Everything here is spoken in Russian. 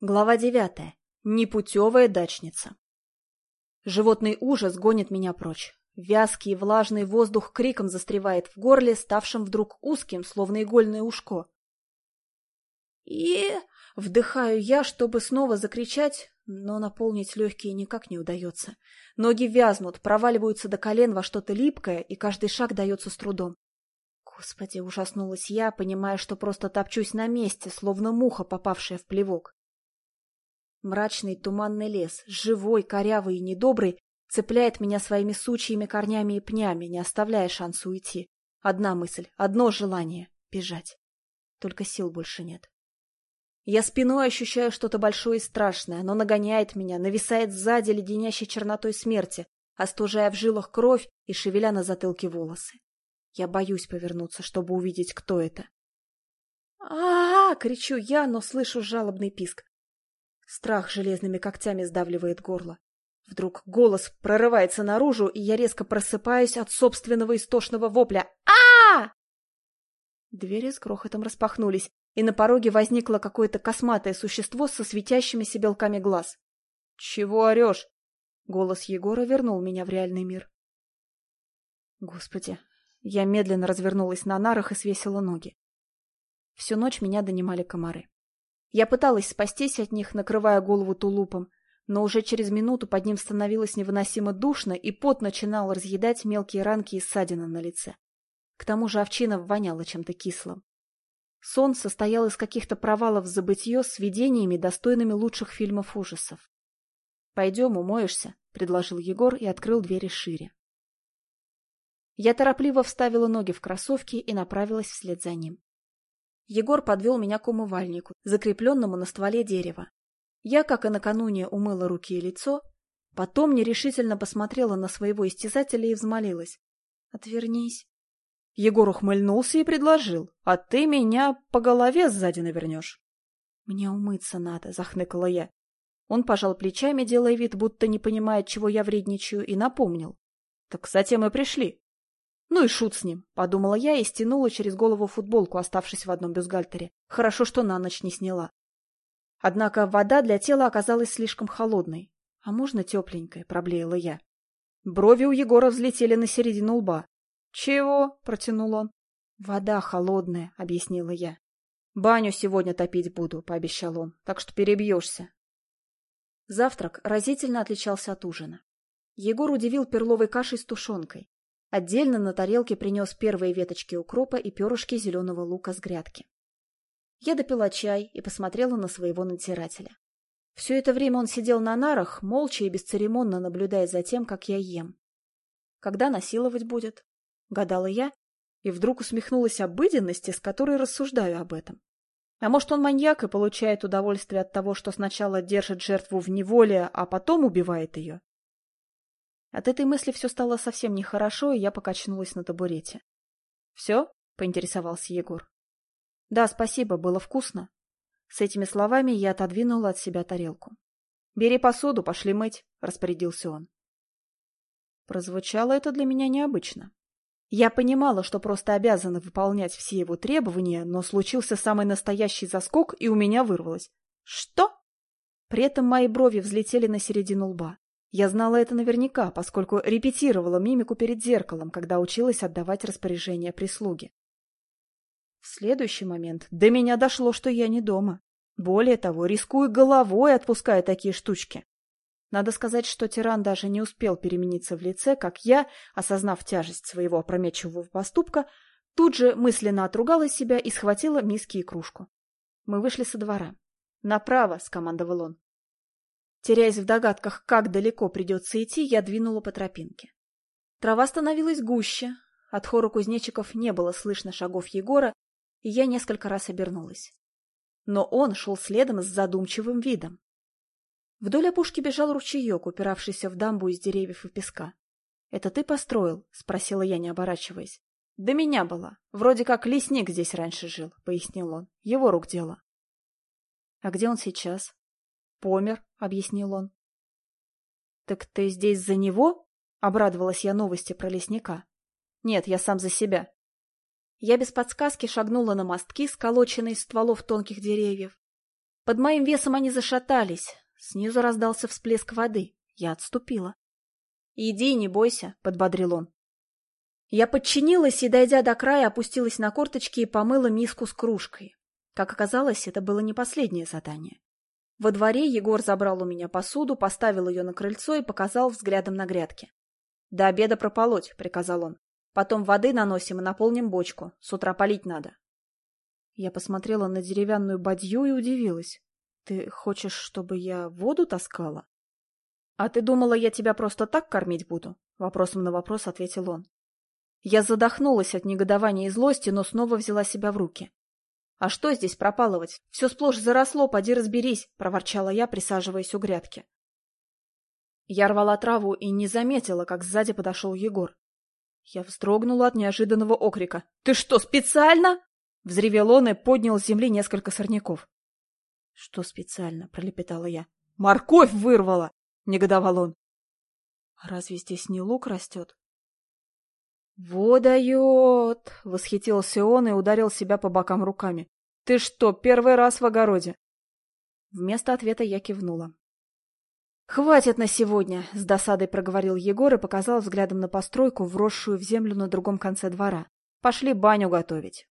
Глава девятая. Непутевая дачница. Животный ужас гонит меня прочь. Вязкий и влажный воздух криком застревает в горле, ставшим вдруг узким, словно игольное ушко. И вдыхаю я, чтобы снова закричать, но наполнить легкие никак не удается. Ноги вязнут, проваливаются до колен во что-то липкое, и каждый шаг дается с трудом. Господи, ужаснулась я, понимая, что просто топчусь на месте, словно муха, попавшая в плевок. Мрачный туманный лес, живой, корявый и недобрый, цепляет меня своими сучьими корнями и пнями, не оставляя шанса уйти. Одна мысль, одно желание — бежать. Только сил больше нет. Я спиной ощущаю что-то большое и страшное. Оно нагоняет меня, нависает сзади леденящей чернотой смерти, остужая в жилах кровь и шевеля на затылке волосы. Я боюсь повернуться, чтобы увидеть, кто это. а, -а, -а кричу я, но слышу жалобный писк. Страх железными когтями сдавливает горло. Вдруг голос прорывается наружу, и я резко просыпаюсь от собственного истошного вопля. а Двери с грохотом распахнулись, и на пороге возникло какое-то косматое существо со светящимися белками глаз. — Чего орешь? Голос Егора вернул меня в реальный мир. Господи, я медленно развернулась на нарах и свесила ноги. Всю ночь меня донимали комары. Я пыталась спастись от них, накрывая голову тулупом, но уже через минуту под ним становилось невыносимо душно, и пот начинал разъедать мелкие ранки и ссадины на лице. К тому же овчина воняла чем-то кислым. Сон состоял из каких-то провалов в забытье с видениями, достойными лучших фильмов ужасов. «Пойдем, умоешься», — предложил Егор и открыл двери шире. Я торопливо вставила ноги в кроссовки и направилась вслед за ним. Егор подвел меня к умывальнику, закрепленному на стволе дерева. Я, как и накануне, умыла руки и лицо, потом нерешительно посмотрела на своего истязателя и взмолилась. «Отвернись». Егор ухмыльнулся и предложил. «А ты меня по голове сзади навернешь». «Мне умыться надо», — захныкала я. Он пожал плечами, делая вид, будто не понимает, чего я вредничаю, и напомнил. «Так затем и пришли». Ну и шут с ним, подумала я и стянула через голову футболку, оставшись в одном бюстгальтере. Хорошо, что на ночь не сняла. Однако вода для тела оказалась слишком холодной. А можно тепленькой, проблеяла я. Брови у Егора взлетели на середину лба. «Чего?» — протянул он. «Вода холодная», — объяснила я. «Баню сегодня топить буду», — пообещал он, — «так что перебьешься». Завтрак разительно отличался от ужина. Егор удивил перловой кашей с тушенкой. Отдельно на тарелке принес первые веточки укропа и перышки зеленого лука с грядки. Я допила чай и посмотрела на своего надзирателя. Все это время он сидел на нарах, молча и бесцеремонно наблюдая за тем, как я ем. Когда насиловать будет? Гадала я, и вдруг усмехнулась обыденности, с которой рассуждаю об этом. А может, он маньяк и получает удовольствие от того, что сначала держит жертву в неволе, а потом убивает ее? От этой мысли все стало совсем нехорошо, и я покачнулась на табурете. — Все? — поинтересовался Егор. — Да, спасибо, было вкусно. С этими словами я отодвинула от себя тарелку. — Бери посуду, пошли мыть, — распорядился он. Прозвучало это для меня необычно. Я понимала, что просто обязана выполнять все его требования, но случился самый настоящий заскок, и у меня вырвалось. «Что?» При этом мои брови взлетели на середину лба. Я знала это наверняка, поскольку репетировала мимику перед зеркалом, когда училась отдавать распоряжения прислуги. В следующий момент до меня дошло, что я не дома. Более того, рискую головой, отпуская такие штучки. Надо сказать, что тиран даже не успел перемениться в лице, как я, осознав тяжесть своего опрометчивого поступка, тут же мысленно отругала себя и схватила миски и кружку. Мы вышли со двора. «Направо!» — скомандовал он. Теряясь в догадках, как далеко придется идти, я двинула по тропинке. Трава становилась гуще, от хора кузнечиков не было слышно шагов Егора, и я несколько раз обернулась. Но он шел следом с задумчивым видом. Вдоль опушки бежал ручеек, упиравшийся в дамбу из деревьев и песка. — Это ты построил? — спросила я, не оборачиваясь. — Да меня было. Вроде как лесник здесь раньше жил, — пояснил он. — Его рук дело. — А где он сейчас? Помер, — объяснил он. — Так ты здесь за него? — обрадовалась я новости про лесника. — Нет, я сам за себя. Я без подсказки шагнула на мостки, сколоченные из стволов тонких деревьев. Под моим весом они зашатались. Снизу раздался всплеск воды. Я отступила. «Иди, не бойся», — подбодрил он. Я подчинилась и, дойдя до края, опустилась на корточки и помыла миску с кружкой. Как оказалось, это было не последнее задание. Во дворе Егор забрал у меня посуду, поставил ее на крыльцо и показал взглядом на грядки. «До обеда прополоть», — приказал он. «Потом воды наносим и наполним бочку. С утра полить надо». Я посмотрела на деревянную бадью и удивилась. «Ты хочешь, чтобы я воду таскала?» «А ты думала, я тебя просто так кормить буду?» Вопросом на вопрос ответил он. Я задохнулась от негодования и злости, но снова взяла себя в руки. «А что здесь пропалывать? Все сплошь заросло, поди разберись», — проворчала я, присаживаясь у грядки. Я рвала траву и не заметила, как сзади подошел Егор. Я вздрогнула от неожиданного окрика. «Ты что, специально?» — взревел он и поднял с земли несколько сорняков. «Что специально?» — пролепетала я. «Морковь вырвала!» — негодовал он. «Разве здесь не лук растет?» «Во дает!» — восхитился он и ударил себя по бокам руками. «Ты что, первый раз в огороде?» Вместо ответа я кивнула. «Хватит на сегодня!» — с досадой проговорил Егор и показал взглядом на постройку, вросшую в землю на другом конце двора. «Пошли баню готовить!»